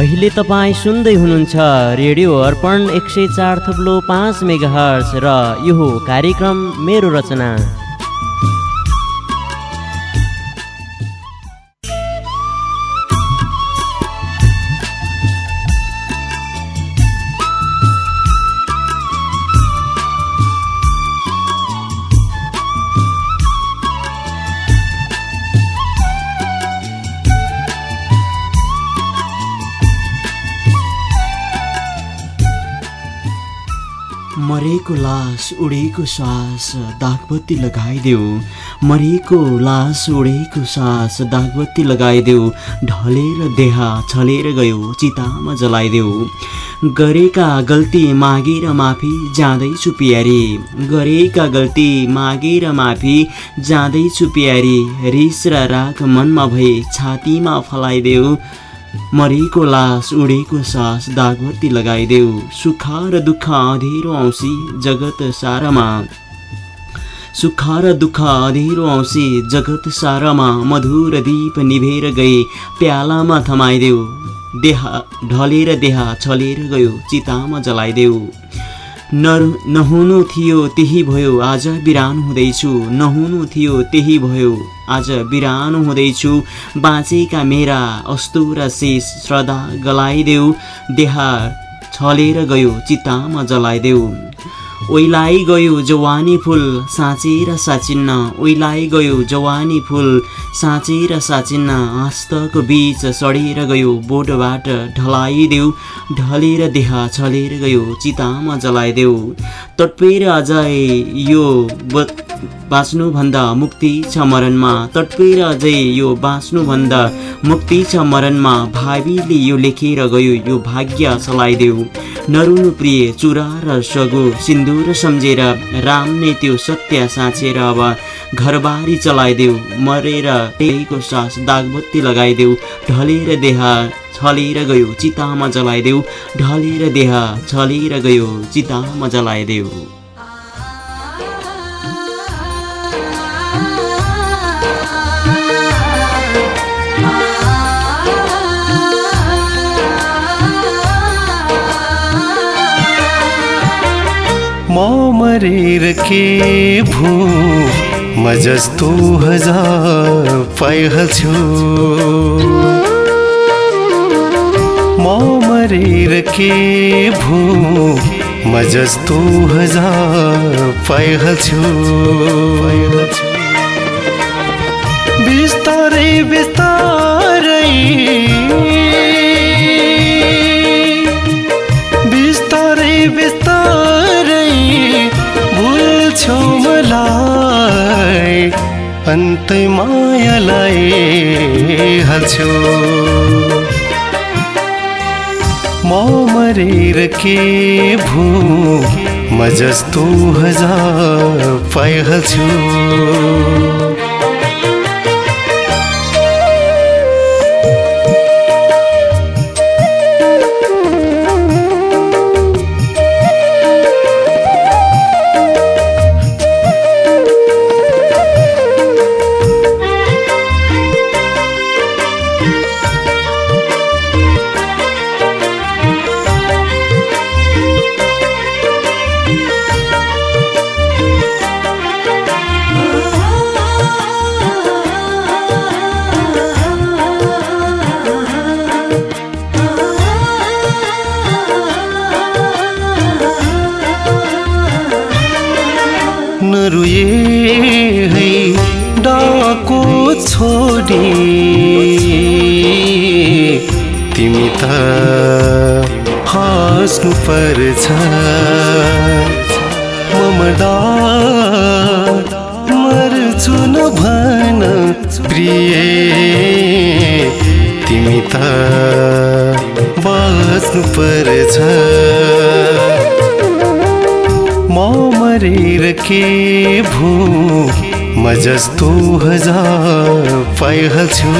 अहिले तपाईँ सुन्दै हुनुहुन्छ रेडियो अर्पण एक सय चार थुप्लो पाँच र यो कार्यक्रम मेरो रचना। उडेको सास दागबत्ती लगाइदेऊ। मरेको लास उडेको सास दागबत्ती लगाइदेऊ। ढलेर देहा छलेर गयो चितामा जलाइदेऊ। गरेका गल्ती मागेर माफी जाँदैछु प्यारी। गरेका गल्ती मागेर माफी जाँदैछु प्यारी। रिस र राग मनमा भए छातीमा फलाइदेऊ। मरेको लास उडेको सास दागबत्ती लगाइदेऊ सुख र दुःख अँधेरो औँसी जगत सारामा सुख र दुःख अँधेरो औँसी जगत सारामा मधुर दीप निभेर गए प्यालामा थमाइदेऊ देहा ढलेर देहा छलेर गयो चितामा जलाइदेऊ नर नहुनु थियो त्यही भयो आज बिरान हुँदैछु। नहुनु थियो त्यही भयो आज बिरान हुँदैछु। बाँचेका मेरा अस्तु र शेष श्रद्धा गलाइदेऊ देहा छलेर गयो चितामा जलाइदेऊ। ओइलाई गयो जवानी फुल साँचेर साचिन्न ओइलाई गयो जवानी फुल साँचेर साचिन्न आस्तको बीच सडेर गयो बोटबाट ढलाइदेऊ। ढलेर देहा छलेर गयो चितामा जलाइदेऊ। तटपेर अझै यो बाँच्नुभन्दा मुक्ति छ मरणमा। तटपेर अझै यो बाँच्नुभन्दा मुक्ति छ मरणमा। भावीले यो लेखेर गयो यो भाग्य चलाइदेऊ। नरुनु प्रिय चुरा र सगो सिन्दुर सम्झेर राम नै त्यो सत्य साँचेर अब घरबारी चलाइदेऊ मरेर टेको सास दागबत्ती लगाइदेऊ ढलेर देहा छलेर गयो चितामा जलाइदेऊ ढलेर देहा छलेर गयो चितामा जलाइदेऊ। म मरेर के भू म जस्तो हजार पाइहाल्छु म मरेर के भू म जस्तो हजार पाइहाल्छु बिस्तारै बिस्तारै अन्तै मायालाई हाल्छौ। म मरेर के भू? म जस्तो हजार पाइहाल्छु। त हाँस्नु पर्छ। म मर्दा मर्छु न भन प्रिय। तिमी त बाँच्नु पर्छ। म मरेर के भू? म जस्तो हजार पाइहाल्छु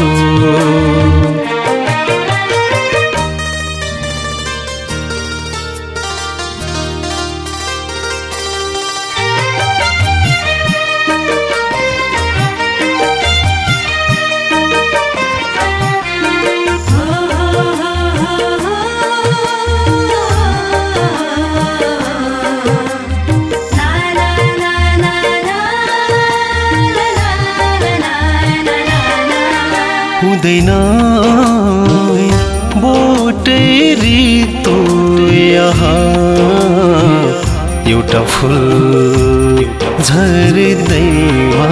फुल झर्दैमा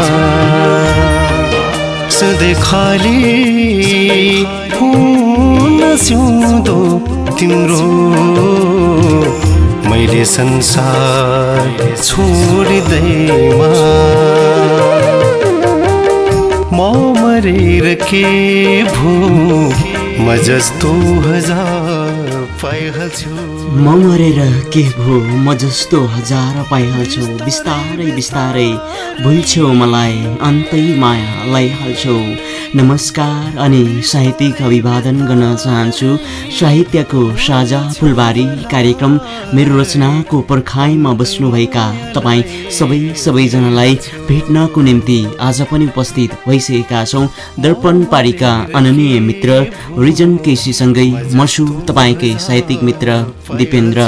सधैँ खाली तिम्रो। मैले संसार छोडिँदैमा। म मरेर के भो? म जस्तो हजार पाइहाल्छु। म मरेर के भो म जस्तो हजार पाइहाल्छु। बिस्तारै बिस्तारै भुल्छौ मलाई अन्तै माया लैहाल्छौ। नमस्कार अनि साहित्यिक अभिवादन गर्न चाहन्छु। साहित्यको साझा फुलबारी कार्यक्रम मेरो रचनाको पर्खाइमा बस्नुभएका तपाईँ सबै सबैजनालाई भेट्नको निम्ति आज पनि उपस्थित भइसकेका छौँ। दर्पण पारिका अननीय मित्र रिजन केसीसँगै म छु। तपाईँकै साहित्यिक मित्र दिपेन्द्र।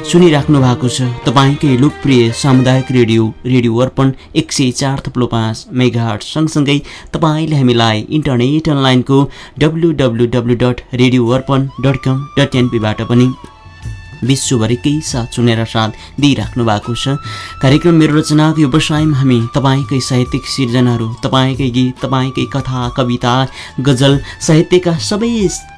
सुनिराख्नु भएको छ। तपाईँकै लोकप्रिय सामुदायिक रेडियो रेडियो अर्पण एक सय चार थप्लो पाँच मेगाहट सँगसँगै तपाईँले हामीलाई इन्टरनेट अनलाइनको W W W dot radio Arpan dot com dot एनपीबाट पनि विश्वभरिकै साथ सुनेर साथ दिइराख्नु भएको छ। कार्यक्रम मेरो रचनाको व्यवसायमा हामी तपाईँकै साहित्यिक सिर्जनाहरू तपाईँकै गीत तपाईँकै कथा कविता गजल साहित्यका सबै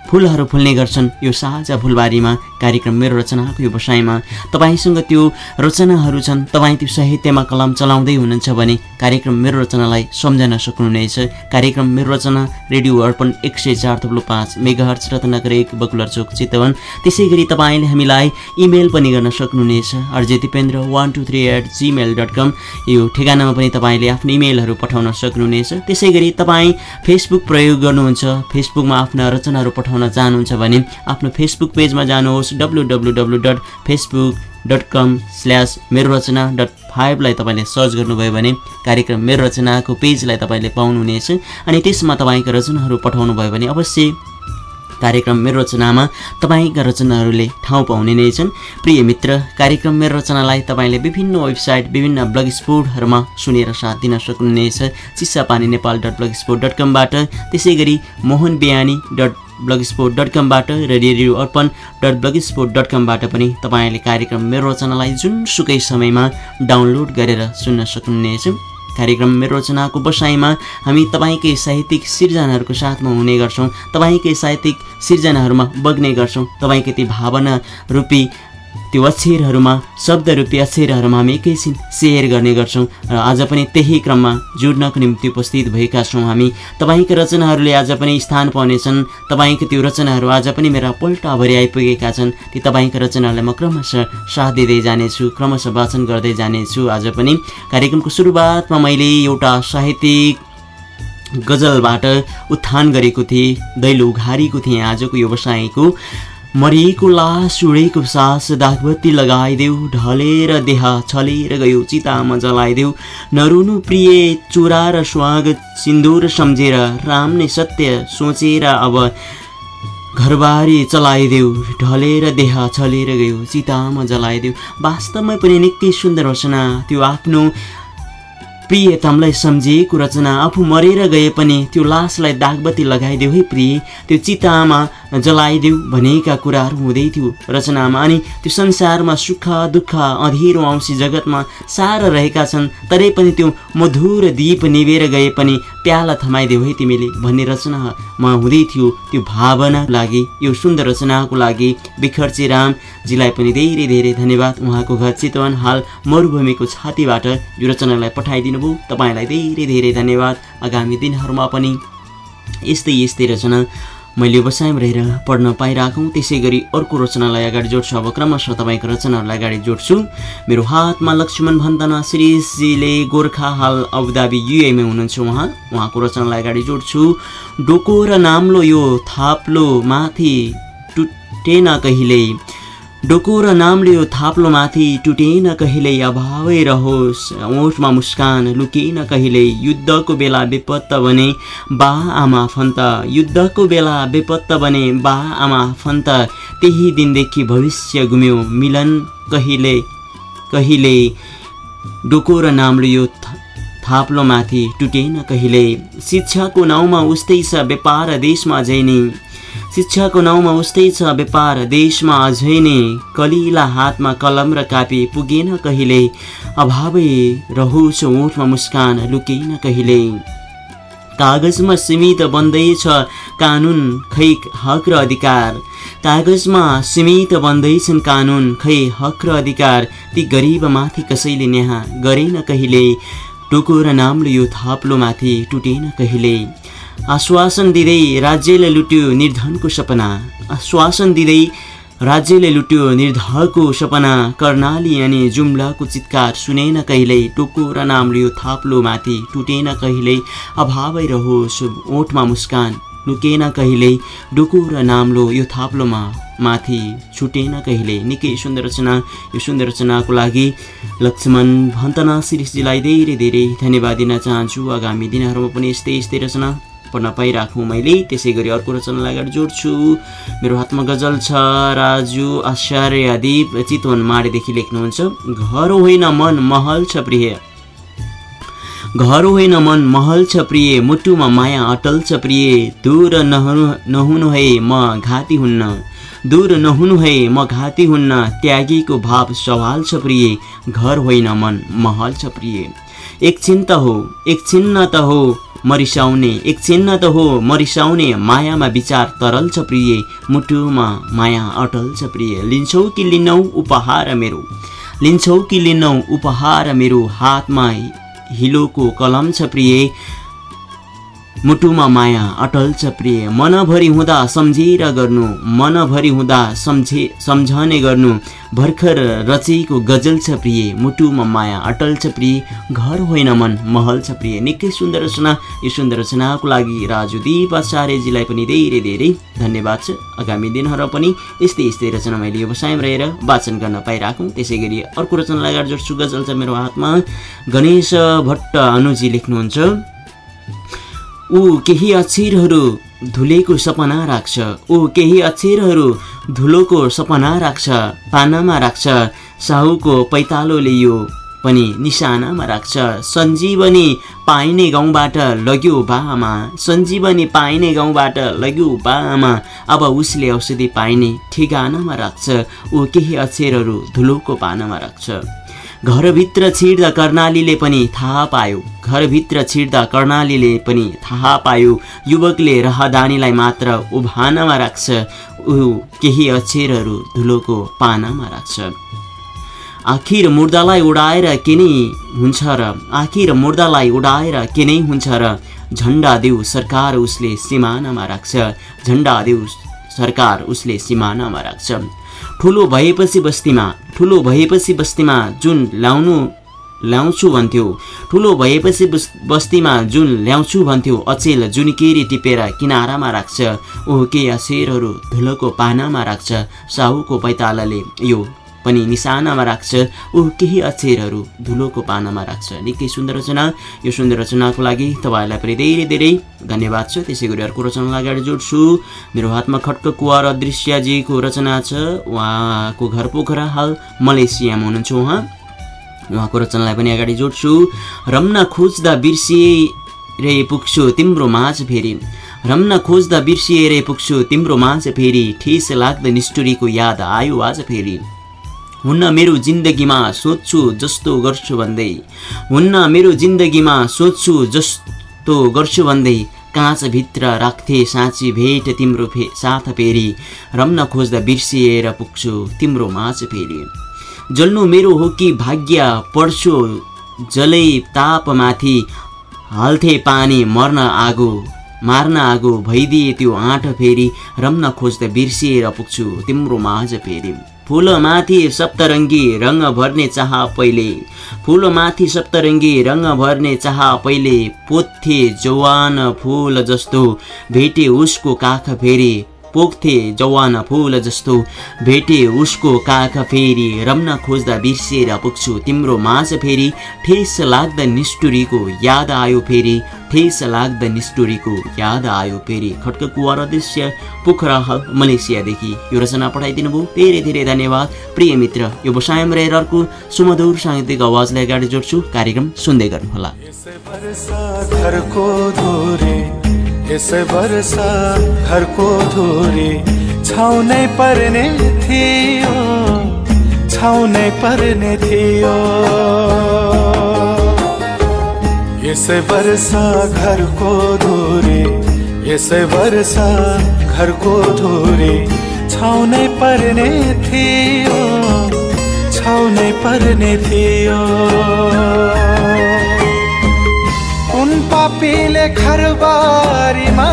फुलहरू फुल्ने गर्छन्। यो साझा फुलबारीमा कार्यक्रम मेरो रचनाको व्यवसायमा तपाईँसँग त्यो रचनाहरू छन्। तपाईँ त्यो साहित्यमा कलम चलाउँदै हुनुहुन्छ भने कार्यक्रम मेरो रचनालाई सम्झन सक्नुहुनेछ। कार्यक्रम मेरो रचना रेडियो अर्पण एक सय चार थप्लो पाँच मेगाहर्च रत्नगर एक बकुलर चोक चितवन। त्यसै गरी तपाईँले हामीलाई इमेल पनि गर्न सक्नुहुनेछ। R J Dipendra one two three at Gmail dot com. यो ठेगानामा पनि तपाईँले आफ्नो इमेलहरू पठाउन सक्नुहुनेछ। त्यसै गरी तपाईँ फेसबुक प्रयोग गर्नुहुन्छ। फेसबुकमा आफ्ना रचनाहरू पठाउन चाहनुहुन्छ भने आफ्नो फेसबुक पेजमा जानुहोस् W W W dot Facebook dot com slash मेरो रचना डट फाइभलाई तपाईँले सर्च गर्नुभयो भने कार्यक्रम मेरो रचनाको पेजलाई तपाईँले पाउनुहुनेछ। अनि त्यसमा तपाईँका रचनाहरू पठाउनु भयो भने अवश्य कार्यक्रम मेरो रचनामा तपाईँका रचनाहरूले ठाउँ पाउने नै छन्। प्रिय मित्र कार्यक्रम मेरो रचनालाई तपाईँले विभिन्न वेबसाइट विभिन्न ब्लग स्पोर्टहरूमा सुनेर साथ दिन सक्नुहुनेछ। Chisapani Nepal dot blogspot dot कमबाट। त्यसै गरी Mohan Bihani dot blogspot dot कमबाट radio Arpan dot blogspot dot कमबाट पनि तपाईँले कार्यक्रम मेरो रचनालाई जुनसुकै समयमा डाउनलोड गरेर सुन्न सक्नुहुनेछ। कार्यक्रम मेरो रचनाको बसाइमा हामी तपाईँकै साहित्यिक सिर्जनाहरूको साथमा हुने गर्छौँ तपाईँकै साहित्यिक सिर्जनाहरूमा बग्ने गर्छौँ तपाईँकै ती भावना रूपी त्यो अक्षरहरूमा शब्द रूपी अक्षरहरूमा हामी एकैछिन सेयर गर्ने गर्छौँ र आज पनि त्यही क्रममा जुड्नको निम्ति उपस्थित भएका छौँ हामी। तपाईँका रचनाहरूले आज पनि स्थान पाउनेछन्। तपाईँको त्यो रचनाहरू आज पनि मेरा पल्टाभरि आइपुगेका छन्। ती तपाईँका रचनाहरूलाई म क्रमशः साथ दिँदै जानेछु क्रमशः वाचन गर्दै जानेछु आज पनि। कार्यक्रमको सुरुवातमा मैले एउटा साहित्यिक गजलबाट उत्थान गरेको थिएँ दैलो उघारेको थिएँ आजको व्यवसायको मरिएको लास उडेको सास दागबत्ती लगाइदेऊ ढलेर देह छलेर गयो चितामा जलाइदेऊ। नरुनु प्रिय चुरा र स्वागत सिन्दुर सम्झेर राम नै सत्य सोचेर अब घरबारी चलाइदेऊ ढलेर देह छलेर गयो चितामा जलाइदेऊ। वास्तवमै पनि निकै सुन्दर रचना त्यो आफ्नो प्रियतमलाई सम्झिएको रचना। आफू मरेर गए पनि त्यो लासलाई दागबत्ती लगाइदेऊ है प्रिय। त्यो चितामा जलाइदेऊ भनेका कुराहरू हुँदै थियो रचनामा। अनि त्यो संसारमा सुख दुःख अँधिरो औँसी जगतमा सारा रहेका छन् तरै पनि त्यो मधुर दीप निभेर गए पनि प्याला थमाइदेऊ है तिमीले भन्ने रचनामा हुँदै थियो त्यो भावनाको लागि यो सुन्दर रचनाको लागि। बिखर्ची रामजीलाई पनि धेरै धेरै धन्यवाद। उहाँको घर चितवन हाल मरुभूमिको छातीबाट यो रचनालाई पठाइदिनु भयो तपाईँलाई धेरै धेरै धन्यवाद। आगामी दिनहरूमा पनि यस्तै यस्तै रचना मैले व्यवसायमा रहेर पढ्न पाइरहेको त्यसै गरी अर्को रचनालाई अगाडि जोड्छु। अब क्रमशः तपाईँको रचनाहरूलाई अगाडि जोड्छु। मेरो हातमा लक्ष्मण भन्दना श्रीजीले गोर्खा हाल अबुधाबी युएमा हुनुहुन्छ उहाँ। उहाँको रचनालाई अगाडि जोड्छु। डोको र नाम्लो यो थाप्लो माथि टुटेन कहिल्यै। डोको र नामले यो थाप्लो माथि टुटेन कहिल्यै अभावै रहोस्। ओठमा मुस्कान लुकेन कहिल्यै युद्धको बेला बेपत्त बने बा आमा फन्त। युद्धको बेला बेपत्त बने बा आमा फन्त। त्यही दिनदेखि भविष्य गुम्यो मिलन कहिले कहिले। डोको र नामले यो थाप्लोमाथि टुटेन कहिले। शिक्षाको नाउँमा उस्तै छ व्यापार देशमा अझै नै शिक्षाको नाउँमा उस्तै छ व्यापार देशमा अझै नै कलिला हातमा कलम र कापी पुगेन कहिले अभावै रहोस् ओठमा मुस्कान लुकेन कहिले कागजमा सीमित बन्दैछ कानुन खै हक र अधिकार। कागजमा सीमित बन्दैछन् कानुन खै हक र अधिकार। ती गरिबमाथि कसैले न्याहा गरेन कहिले टोको र नामले यो थाप्लोमाथि टुटेन कहिले आश्वासन दिँदै राज्यले लुट्यो निर्धनको सपना। आश्वासन दिँदै राज्यले लुट्यो निर्धको सपना। कर्णाली अनि जुम्लाको चितकार सुनेन कहिल्यै। टोको र नाम लियो थाप्लो माथि। टुटेन कहिल्यै अभावै रहोस् ओठमा मुस्कान। लुकेन कहिल्यै डुकु र नाम्लो यो थाप्लोमा माथि। छुटेन कहिले निकै सुन्दर रचना। यो सुन्दर रचनाको लागि लक्ष्मण भन्तना शिरिषजीलाई धेरै धेरै धन्यवाद दिन चाहन्छु। आगामी दिनहरूमा पनि यस्तै यस्तै रचना। पढ्न पाइराखौँ मैले। त्यसै गरी अर्को रचनालाई अगाडि जोड्छु। मेरो हातमा गजल छ। राजु आचार्य दीप चितवन माडेदेखि लेख्नुहुन्छ घर होइन मन महल छ प्रिय। घर होइन मन महल छ प्रिय। मुटुमा माया अटल छ प्रिय। दूर नहुनु नहुनु है म घाती हुन्न। दूर नहुनु है म घाती हुन्न। त्यागीको भाव सवाल छ प्रिय। घर होइन मन महल छ प्रिय। एकछिन त हो एकछिन त हो। मरिसाउने। एक चिन्ह त हो मरिसाउने। मायामा विचार तरल छ प्रिय मुटुमा माया अटल छ प्रिय। लिन्छौ कि लिनौ उपहार मेरो? लिन्छौ कि लिनौ उपहार मेरो? हातमा हिलोको कलम छ प्रिय। मुटुमा माया अटल छ प्रिय मनभरि हुँदा सम्झेर गर्नु। मनभरि हुँदा सम्झे सम्झने गर्नु। भर्खर रचेको गजल छ प्रिय मुटुमा माया अटल छ प्रिय घर होइन मन महल छ प्रिय निकै सुन्दर रचना। यो सुन्दर रचनाको लागि राजुदीप आचार्यजीलाई पनि धेरै धेरै धन्यवाद छ। आगामी दिनहरू पनि यस्तै यस्तै रचना मैले व्यवसायमा रहेर वाचन गर्न पाइरहेको त्यसै गरी अर्को रचनालाई जोड्छु। गजल छ मेरो हातमा। गणेश भट्ट अनुजी लेख्नुहुन्छ। ऊ केही अक्षरहरू धुलेको सपना राख्छ। ऊ केही अक्षरहरू धुलोको सपना राख्छ। पानामा राख्छ। साहुको पैतालोले यो पनि निशानामा राख्छ। सञ्जीवनी पाइने गाउँबाट लग्यो बामा। सञ्जीवनी पाइने गाउँबाट लग्यो बामा। अब उसले औषधि पाइने ठेगानामा राख्छ। ऊ केही अक्षरहरू धुलोको पानामा राख्छ। घरभित्र छिर्दा कर्णालीले पनि थाहा पायो। घरभित्र छिर्दा कर्णालीले पनि थाहा पायो युवकले रहदानीलाई मात्र उभानामा राख्छ ऊ केही अक्षरहरू धुलोको पानामा राख्छ। आखिर मुर्दालाई उडाएर के नै हुन्छ र? आखिर मुर्दालाई उडाएर के नै हुन्छ र? झन्डा देऊ सरकार उसले सिमानामा राख्छ झन्डा देऊ सरकार उसले सिमानामा राख्छ। ठुलो भएपछि बस्तीमा ठुलो भएपछि बस्तीमा जुन ल्याउनु ल्याउँछु भन्थ्यो। ठुलो भएपछि बस्तीमा जुन ल्याउँछु भन्थ्यो अचेल जुनकेरी टिपेर किनारामा राख्छ ऊ के असेरहरू धुलोको पानामा राख्छ साहुको पैतालाले यो पनि निशानामा राख्छ। ऊ केही अक्षरहरू धुलोको पानामा राख्छ। निकै सुन्दर रचना। यो सुन्दर रचनाको लागि तपाईँहरूलाई पनि धेरै धेरै धन्यवाद छ। त्यसै गरी अर्को रचनालाई अगाडि जोड्छु। मेरो हातमा खड्क कुवार अदृश्यजीको रचना छ। उहाँको घर पोखरा हाल मलेसियामा हुनुहुन्छ उहाँ। उहाँको रचनालाई पनि अगाडि जोड्छु। रम्न खोज्दा बिर्सिए पुग्छु तिम्रो माझ फेरि। रम्न खोज्दा बिर्सिएर पुग्छु तिम्रो माझ फेरि। ठेस लाग्दा निष्ठुरीको याद आयो आज फेरि। हुन्न मेरो जिन्दगीमा सोध्छु जस्तो गर्छु भन्दै। हुन्न मेरो जिन्दगीमा सोध्छु जस्तो गर्छु भन्दै काँचभित्र राख्थे साँची भेट तिम्रो फे साथ फेरि। रम्न खोज्दा बिर्सिएर पुग्छु तिम्रो माझ फेरि। जल्नु मेरो हो कि भाग्य पढ्छु जलै तापमाथि। हाल्थे पानी मर्न आगो मार्न आगो भइदिए त्यो आँट फेरि। रम्न खोज्दा बिर्सिएर पुग्छु तिम्रो माझ फेरि। फुलमाथि सप्तरङ्गी रङ्ग भर्ने चाह पहिले। फुलमाथि सप्तरङ्गी रङ्ग भर्ने चाह पहिले। पोथे जवान फुल जस्तो भेटे उसको काख फेरि। पोख्थे जवान फुल जस्तो। भेटे उसको काख फेरि रम्न खोज्दा बिर्सिएर पुग्छु। तिम्रो माझ फेरि ठेस लाग्दा निष्ठुरीको याद आयो फेरि। ठेस लाग्दा निष्ठुरीको याद आयो फेरि। खड्क कुवार दृश्य पोखरा मलेसियादेखि। यो रचना पठाइदिनु भयो धेरै धेरै धन्यवाद। प्रिय मित्र यो बसायम रहेर अर्को सुमधुर साहित्यिक आवाजलाई अगाडि जोड्छु। कार्यक्रम सुन्दै गर्नुहोला। यसै वर्षा घरको धुरे छाउनै पर्ने थियो छाउनै पर्ने थियो। यसै वर्षा घरको धुरे यसै वर्षा घरको धुरे छाउनै पर्ने थियो छाउनै पर्ने थियो। कुन पापीले खरबारीमा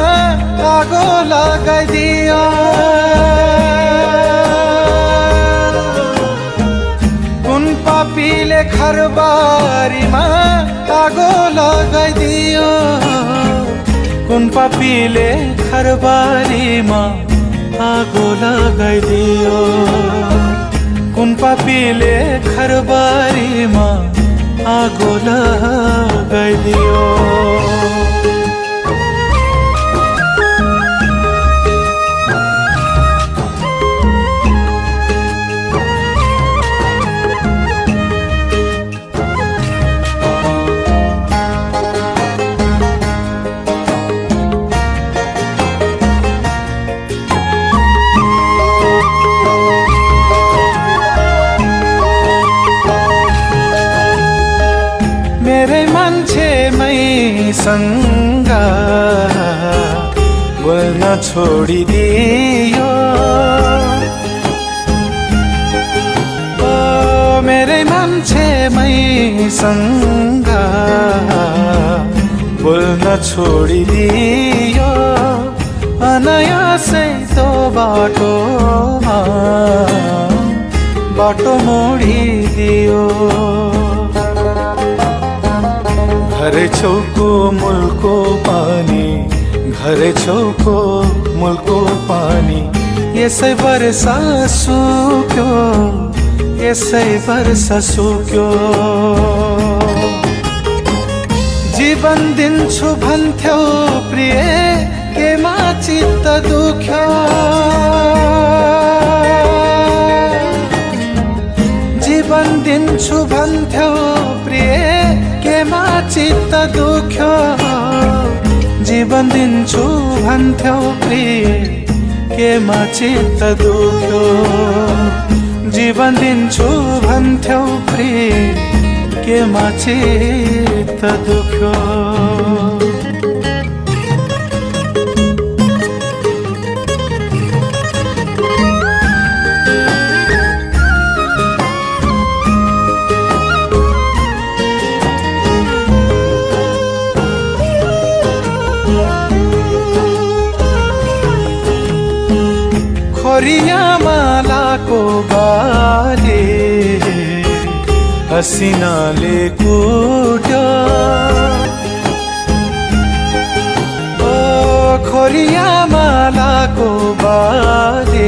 आगो लगाइदियो कुन पापीले खरबारीमा आगो लगाइदियो कुन पापीले खरबारीमा आगो लगाइदियो कुन पापीले खरबारीमा आगो लगाइदियो मेरै मैसँग बोल्न छोडिदियो। मेरै मान्छे मैसँग बोल्न छोडिदियो। अनायासै तो बाटोमा बाटो मोडिदियो। घरे छेउको मुलको पानी घरे छेउको मुलको पानी। यसै वर्षा सुक्यो यसै वर्षा सुक्यो जीवन दिन्छु भन्थ्यौ प्रिय केमा चित्त दुख्यो? जीवन दिन्छु भन्थ्यौ प्रिय केमा चित्त दुख्यो जीवन दिन्छु भन्थ्यौ प्रिय केमा चित्त दुख्यो? जीवन दिन्छु भन्थ्यौ प्रिय केमा चित्त दुख्यो? खोरिया मालाको बाले हसिनाले कुट्यो ओ खोरिया मालाको बाले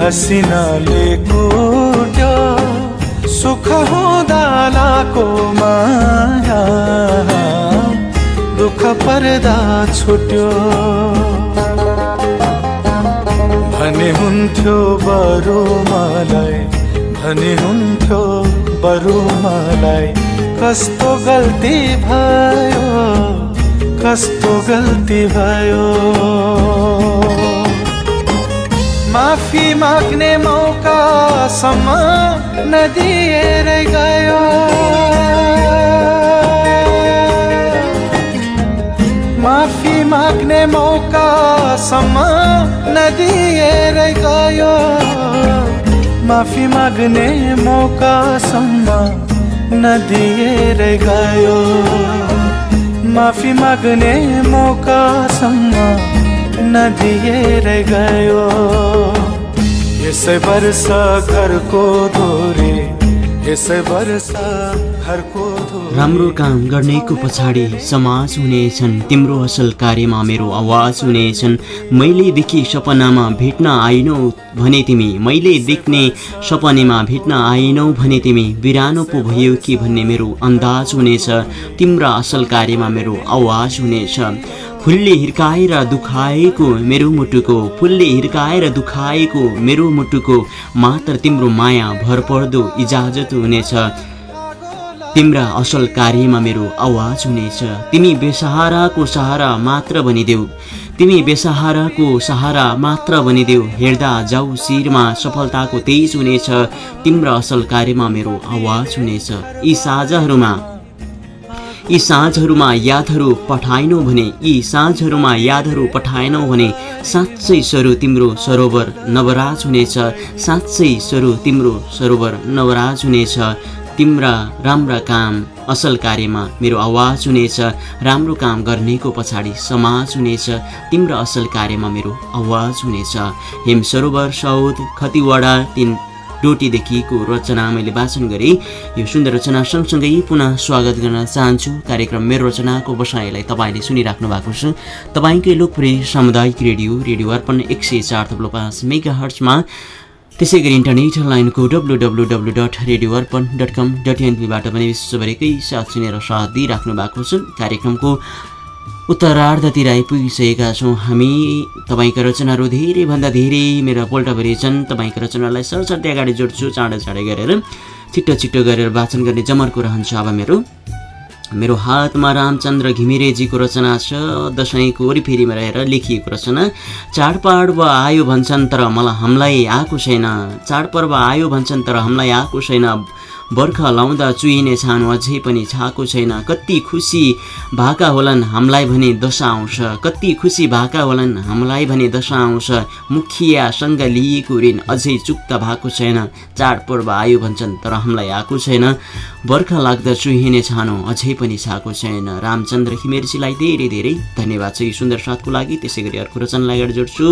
हसिनाले कुट्यो सुख हुँदालाको माया दुःख पर्दा छुट्यो। भने हुन्थ्यो बरु मलाई भने हुन्थ्यो बरु मलाई। कस्तो गल्ती भयो कस्तो गल्ती भयो। माफी माग्ने मौकासम्म नदिएर गयो। माग्ने मौकासम्म नदिएर गयो। माफ़ी माग्ने मौकासम्म नदिएर गयो। माफ़ी माग्ने मौकासम्म नदिएर गयो। यसै वर्ष घरको धोरे यसै वर्ष घरको राम्रो काम गर्नेको पछाडि समाज हुनेछन्। तिम्रो असल कार्यमा मेरो आवाज हुनेछन्। मैले देखि सपनामा भेट्न आइनौ भने तिमी। मैले देख्ने सपनीमा भेट्न आइनौ भने तिमी। बिरानो पो भयो कि भन्ने मेरो अन्दाज हुनेछ। तिम्रा असल कार्यमा मेरो आवाज हुनेछ। फुलले हिर्काएर दुखाएको मेरो मुटुको। फुलले हिर्काएर दुखाएको मेरो मुटुको। मात्र तिम्रो माया भरपर्दो इजाजत हुनेछ। तिम्रा असल कार्यमा मेरो आवाज हुनेछ। तिमी बेसहाराको सहारा मात्र बनिदेऊ तिमी बेसहाराको सहारा मात्र बनिदेऊ हेर्दा जाऊ शिरमा सफलताको तेज हुनेछ। तिम्रा असल कार्यमा मेरो आवाज हुनेछ। यी साझाहरूमा यी साँझहरूमा यादहरू पठाएनौ भने यी साँझहरूमा यादहरू पठाएनौ भने साँच्चै स्वरू तिम्रो सरोवर नवराज हुनेछ। साँच्चै स्वरू तिम्रो सरोवर नवराज हुनेछ। तिम्रा राम्रा काम असल कार्यमा मेरो आवाज हुनेछ राम्रो काम गर्नेको पछाडि समाज हुनेछ तिम्रो असल कार्यमा मेरो आवाज हुनेछ। हिम सरोवर सौद खतिवडा तिन डोटीदेखिको रचना मैले वाचन गरेँ। यो सुन्दर रचना सँगसँगै पुनः स्वागत गर्न चाहन्छु। कार्यक्रम मेरो रचनाको बसाइलाई तपाईँले सुनिराख्नु भएको छ। तपाईँकै लोकप्रिय सामुदायिक रेडियो रेडियो अर्पण एक सय चार थप्लो पाँच मेगा हर्चमा त्यसै गरी इन्टरनेट लाइनको W W W dot radio Arpan dot com dot एनपीबाट पनि विश्वभरिकै साथ सुनेर साथ दिइराख्नु भएको छ। कार्यक्रमको उत्तरार्धतिर आइपुगिसकेका छौँ हामी। तपाईँका रचनाहरू धेरैभन्दा धेरै मेरा पोल्टाभरि छन्। तपाईँका रचनालाई सरसर्ती अगाडि जोड्छु चाँडो चाँडै गरेर छिट्टो छिट्टो गरेर वाचन गर्ने जमर्को रहन्छ अब मेरो। मेरो हातमा रामचन्द्र घिमिरेजीको रचना छ। दसैँको वरिफेरीमा रहेर लेखिएको रचना चाडपर्व आयो भन्छन् तर मलाई हामीलाई आएको छैन। चाडपर्व आयो भन्छन् तर हामीलाई आएको छैन। बर्खा लाउँदा चुहिने छानो अझै पनि छाएको छैन। कति खुसी भाका होलान् हामीलाई भने दशा आउँछ। कति खुसी भाका होलान् हामीलाई भने दशा आउँछ। मुखियासँग लिएको ऋण अझै चुक्ता भएको छैन। चाडपर्व आयो भन्छन् तर हामीलाई आएको छैन। बर्खा लाग्दा चुहिने छानो अझै पनि छाएको छैन। रामचन्द्र हिमेरजीलाई धेरै धेरै धन्यवाद छ यो सुन्दर साथको लागि। त्यसै गरी अर्को रचनालाई अगाडि जोड्छु।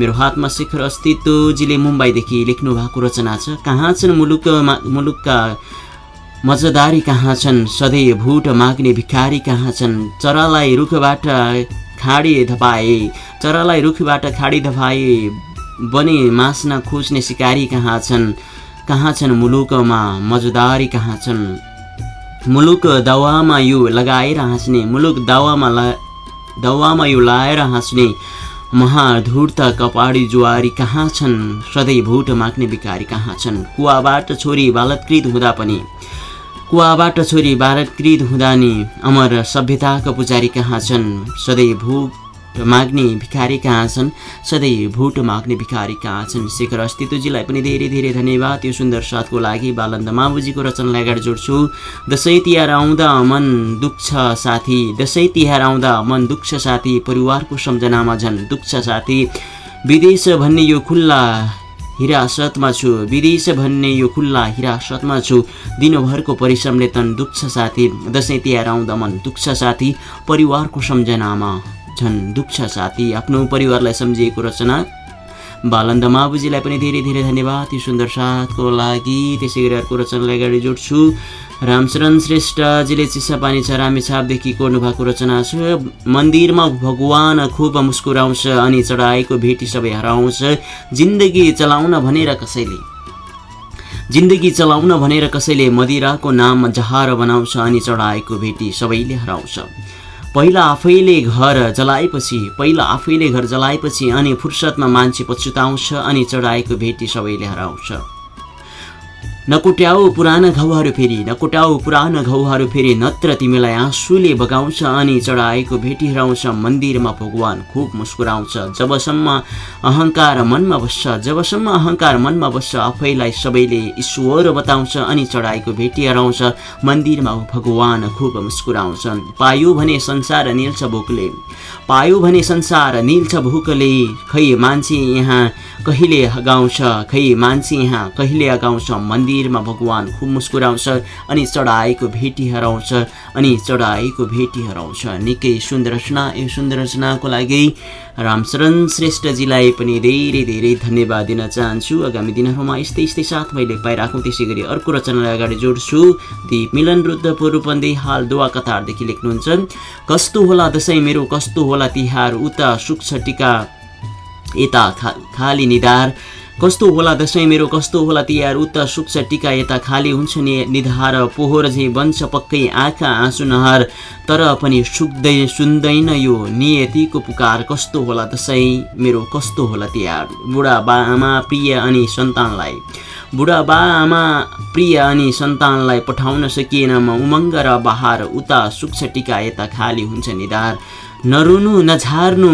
मेरो हातमा शिखर अस्तित्वजीले मुम्बईदेखि लेख्नु भएको रचना छ। कहाँ छन् मुलुक मुलुकका मजदारी कहाँ छन्? सधैँ भुट माग्ने भिखारी कहाँ छन्? चरालाई रुखबाट खाडी धपाए चरालाई रुखबाट खाडी धपाए बने मास्न खोज्ने सिकारी कहाँ छन्? कहाँ छन् मुलुकमा? मजदारी कहाँ छन्? मुलुक दावामा यो लगाएर हाँस्ने मुलुक दावामा ला दावामा यो लाएर हाँस्ने महाधुर्त कपाडी जुवारी कहाँ छन्? सधैँ भुट माग्ने बिकारी कहाँ छन्? कुवाबाट छोरी बालत्कृत हुँदा पनि कुवाबाट छोरी बालत्कृत हुँदा नि अमर सभ्यताका पुजारी कहाँ छन्? सधैँ भुट माग्ने भिखारी कहाँ छन्? सधैँ भोट माग्ने भिखारी कहाँ छन्? शेखर अस्तित्वजीलाई पनि धेरै धेरै धन्यवाद। यो सुन्दर साथको लागि बालन्द माबुजीको रचनालाई अगाडि जोड्छु। दसैँ तिहार आउँदा मन दुख्छ साथी। दसैँ तिहार आउँदा मन दुख्छ साथी। परिवारको सम्झनामा झन् दुख्छ साथी। विदेश भन्ने यो खुल्ला हिरासतमा छु। विदेश भन्ने यो खुल्ला हिरासतमा छु। दिनभरको परिश्रमले तन दुख्छ साथी। दसैँ तिहार आउँदा मन दुख्छ साथी। परिवारको सम्झनामा झन् दुख्छ साथी आफ्नो परिवारलाई सम्झिएको रचना। बालन्द माबुजीलाई पनि धेरै धेरै धन्यवाद। यो सुन्दर साथको लागि त्यसै गरी अर्को रचनालाई अगाडि जोड्छु। रामचरण श्रेष्ठजीले चिसापानी छ रामेछापदेखि कोर्नु भएको रचना छ। मन्दिरमा भगवान खुब मुस्कुराउँछ अनि चढाएको भेटी सबै हराउँछ। जिन्दगी चलाउन भनेर कसैले? जिन्दगी चलाउन भनेर कसैले मदिराको नाम जहार बनाउँछ अनि चढाएको भेटी सबैले हराउँछ। पहिला आफैले घर जलाएपछि पहिला आफैले घर जलाएपछि अनि फुर्सदमा मान्छे पछुताउँछ अनि चढाएको भेटी सबैले हराउँछ। नकुट्याउ पुराना घाउहरू फेरि नकुट्याउ पुरानो घाउहरू फेरि नत्र तिमीलाई आँसुले बगाउँछ अनि चढाएको भेटी हराउँछ मन्दिरमा भगवान् खुब मुस्कुराउँछ। जबसम्म अहङ्कार मनमा बस्छ जबसम्म अहङ्कार मनमा बस्छ आफैलाई सबैले ईश्वर बताउँछ अनि चढाएको भेटी हराउँछ मन्दिरमा भगवान् खुब मुस्कुराउँछ पायो भने संसार निल्छ भोकले। पायो भने संसार निल्छ भोकले। खै मान्छे यहाँ कहिले हगाउँछ? खै मान्छे यहाँ कहिले अगाउँछ मन्दिर मन्दिरमा भगवान् खुब मुस्कुराउँछ अनि चढाएको भेटी हराउँछ अनि चढाएको भेटी हराउँछ। निकै सुन्दर रचना यो सुन्दर रचनाको लागि रामशरण श्रेष्ठजीलाई पनि धेरै धेरै धन्यवाद दिन चाहन्छु। आगामी दिनहरूमा यस्तै यस्तै साथ मैले पाइराखौँ त्यसै गरी अर्को रचनालाई अगाडि जोड्छु। दिप मिलन रुद्ध पूर्वपन्दी हाल दुवा कथाहरूदेखि लेख्नुहुन्छ कस्तो होला दसैँ मेरो कस्तो होला तिहार उता सुक्छ टिका यता खा खाली निधार। कस्तो होला दसैँ मेरो? कस्तो होला तिहार? उता सुक्छ टिका यता खाली हुन्छ नि निधार। पोहोर झै बन्छ पक्कै आँखा आँसु नहार। तर पनि सुक्दै सुन्दैन यो नियतिको पुकार। कस्तो होला दसैँ मेरो? कस्तो होला तिहार? बुढा बा आमा प्रिय अनि सन्तानलाई। बुढा बा आमा प्रिय अनि सन्तानलाई पठाउन सकिएनमा उमङ्ग र बहार। उता सुक्छ टिका यता खाली हुन्छ निधार। नरुनु नझार्नु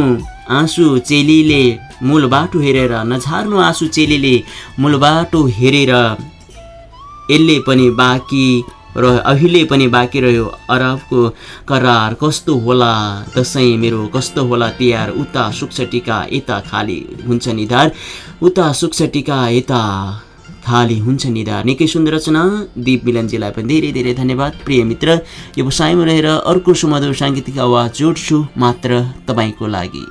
आँसु चेलीले मूल बाटो हेरेर नझार्नु आँसु चेलीले मूल बाटो हेरेर। यसले पनि बाँकी र अहिले पनि बाँकी रह्यो। अरबको करार कस्तो होला? दसैँ मेरो कस्तो होला? तिहार उता सुक्छ टिका यता खाली हुन्छ निधार। उता सुक्छ टिका यता खाली हुन्छ निधार निकै सुन्दर रचना। दिप मिलनजीलाई पनि धेरै धेरै धन्यवाद। प्रिय मित्र यो बसाइमा रहेर अर्को सुमधुर साङ्गीतिक आवाज जोड्छु मात्र तपाईँको लागि।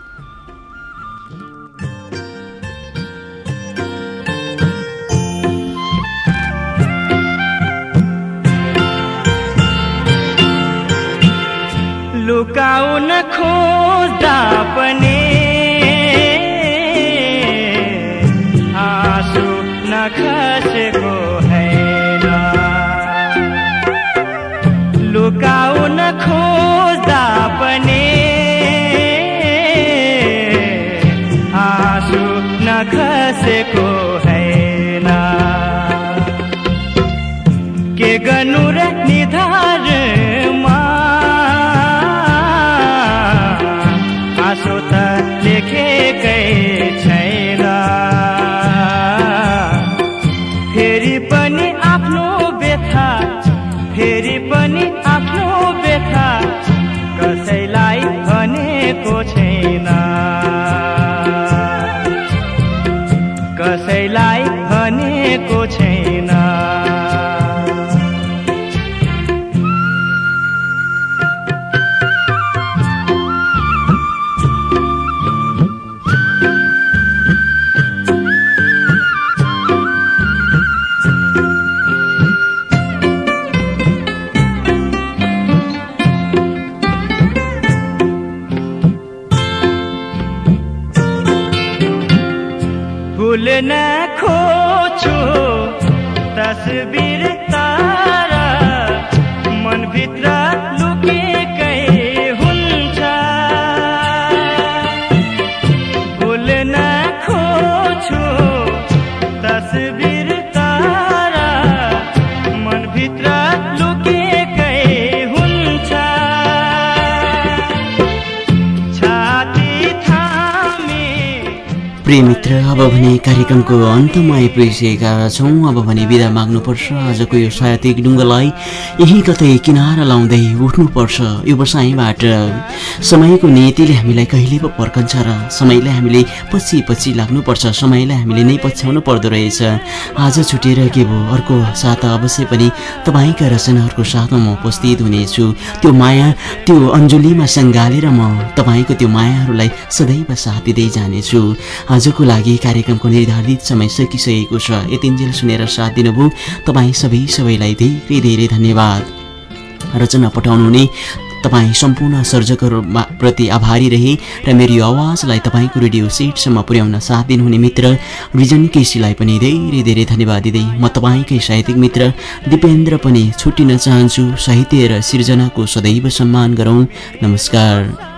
प्रिय मित्र अब भने कार्यक्रमको अन्तमा आइपुगिसकेका छौँ। अब भने बिदा माग्नुपर्छ। आजको यो साहित्यिक डुङ्गालाई यहीँ कतै किनारा लाउँदै उठ्नुपर्छ। यो बसाइँबाट समयको नीतिले हामीलाई कहिले पो पर्खन्छ र समयलाई हामीले पछि पछि लाग्नुपर्छ। समयलाई हामीले नै पछ्याउनु पर्दो रहेछ। आज छुटेर के भयो? अर्को साता अवश्य पनि तपाईँका रचनाहरूको साथमा म उपस्थित हुनेछु। त्यो माया त्यो अञ्जुलीमा सङ्गालेर म तपाईँको त्यो मायाहरूलाई सदैव साथ दिँदै जानेछु। आजको लागि कार्यक्रमको निर्धारित समय सकिसकेको छ। यतिन्जेल सुनेर साथ दिनुभयो। तपाईँ सबै सबैलाई धेरै धेरै धन्यवाद। रचना पठाउनु हुने तपाईँ सम्पूर्ण सर्जकहरूमा प्रति आभारी रहे र मेरो यो आवाजलाई तपाईँको रेडियो सेटसम्म पुर्याउन साथ दिनुहुने मित्र रिजन केसीलाई पनि धेरै धेरै धन्यवाद दिँदै म तपाईँकै साहित्यिक मित्र दिपेन्द्र पनि छुट्टिन चाहन्छु। साहित्य र सिर्जनाको सदैव सम्मान गरौँ। नमस्कार।